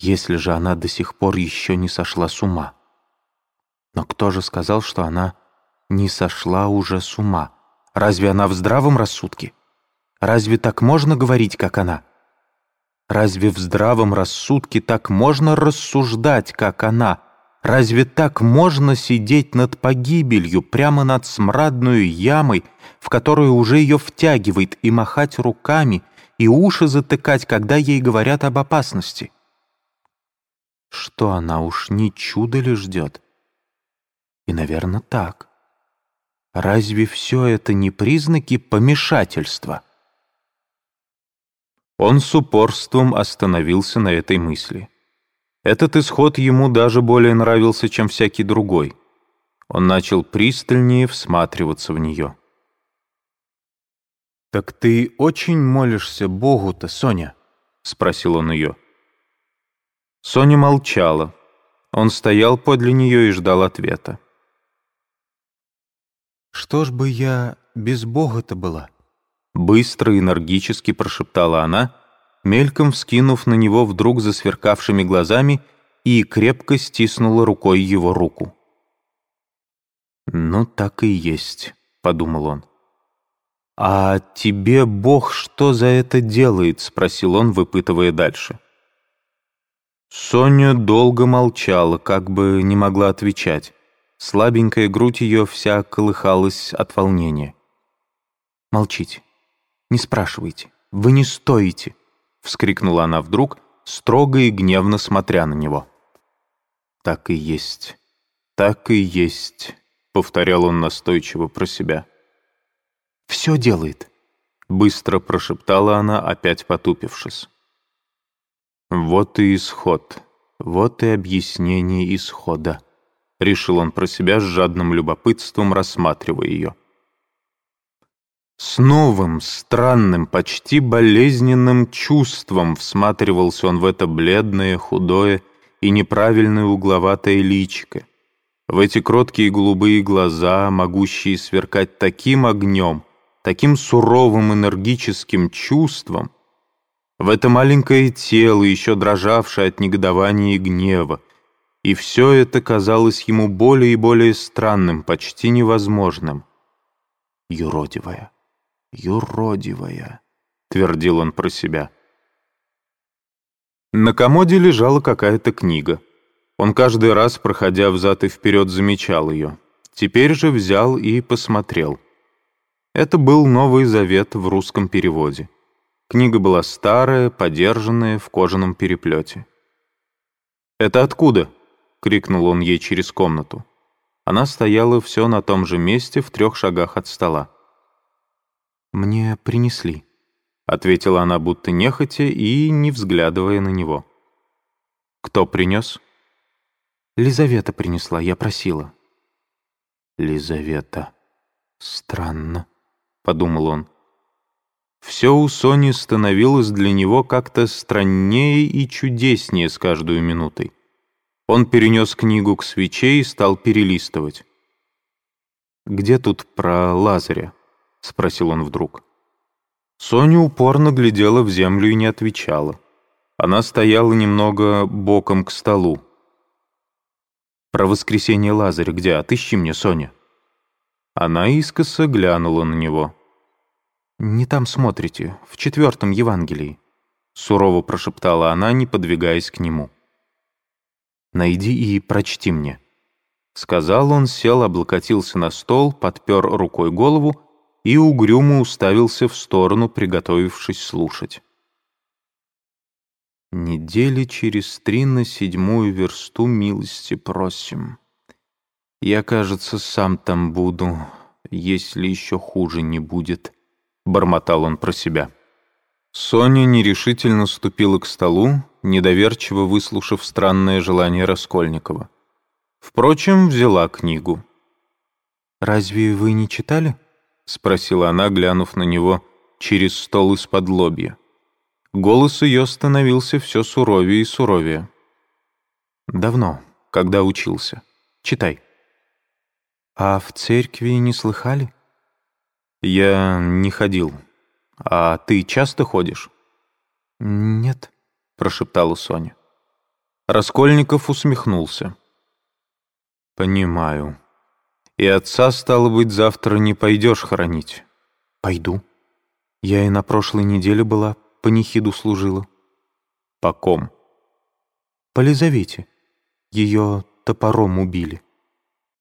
если же она до сих пор еще не сошла с ума. Но кто же сказал, что она не сошла уже с ума? Разве она в здравом рассудке? Разве так можно говорить, как она? Разве в здравом рассудке так можно рассуждать, как она? Разве так можно сидеть над погибелью, прямо над смрадную ямой, в которую уже ее втягивает, и махать руками, и уши затыкать, когда ей говорят об опасности? Что она уж не чудо ли ждет? И, наверное, так. Разве все это не признаки помешательства? Он с упорством остановился на этой мысли. Этот исход ему даже более нравился, чем всякий другой. Он начал пристальнее всматриваться в нее. «Так ты очень молишься Богу-то, Соня?» — спросил он ее. Соня молчала. Он стоял подле нее и ждал ответа. «Что ж бы я без Бога-то была?» Быстро и энергически прошептала она, мельком вскинув на него вдруг засверкавшими глазами и крепко стиснула рукой его руку. «Ну, так и есть», — подумал он. «А тебе Бог что за это делает?» — спросил он, выпытывая дальше. Соня долго молчала, как бы не могла отвечать. Слабенькая грудь ее вся колыхалась от волнения. «Молчите. Не спрашивайте. Вы не стоите», — вскрикнула она вдруг, строго и гневно смотря на него. «Так и есть. Так и есть», — повторял он настойчиво про себя. «Все делает», — быстро прошептала она, опять потупившись. «Вот и исход. Вот и объяснение исхода», — решил он про себя с жадным любопытством, рассматривая ее. С новым, странным, почти болезненным чувством всматривался он в это бледное, худое и неправильное угловатое личико, в эти кроткие голубые глаза, могущие сверкать таким огнем, таким суровым энергическим чувством, в это маленькое тело, еще дрожавшее от негодования и гнева, и все это казалось ему более и более странным, почти невозможным. Юродивая юродивая», — твердил он про себя. На комоде лежала какая-то книга. Он каждый раз, проходя взад и вперед, замечал ее. Теперь же взял и посмотрел. Это был Новый Завет в русском переводе. Книга была старая, подержанная, в кожаном переплете. «Это откуда?» — крикнул он ей через комнату. Она стояла все на том же месте в трех шагах от стола. «Мне принесли», — ответила она будто нехотя и не взглядывая на него. «Кто принес?» «Лизавета принесла, я просила». «Лизавета. Странно», — подумал он. Все у Сони становилось для него как-то страннее и чудеснее с каждой минутой. Он перенес книгу к свече и стал перелистывать. «Где тут про Лазаря?» — спросил он вдруг. Соня упорно глядела в землю и не отвечала. Она стояла немного боком к столу. «Про воскресенье Лазаря где? Отыщи мне, Соня». Она искоса глянула на него. «Не там смотрите, в четвертом Евангелии», — сурово прошептала она, не подвигаясь к нему. «Найди и прочти мне». Сказал он, сел, облокотился на стол, подпер рукой голову и угрюмо уставился в сторону, приготовившись слушать. «Недели через три на седьмую версту милости просим. Я, кажется, сам там буду, если еще хуже не будет», — бормотал он про себя. Соня нерешительно ступила к столу, недоверчиво выслушав странное желание Раскольникова. Впрочем, взяла книгу. «Разве вы не читали?» — спросила она, глянув на него через стол из-под лобья. Голос ее становился все суровее и суровее. «Давно, когда учился. Читай». «А в церкви не слыхали?» «Я не ходил. А ты часто ходишь?» «Нет», — прошептала Соня. Раскольников усмехнулся. «Понимаю. И отца, стало быть, завтра не пойдешь хоронить?» «Пойду. Я и на прошлой неделе была, панихиду служила». «По ком?» «По Лизавете. Ее топором убили».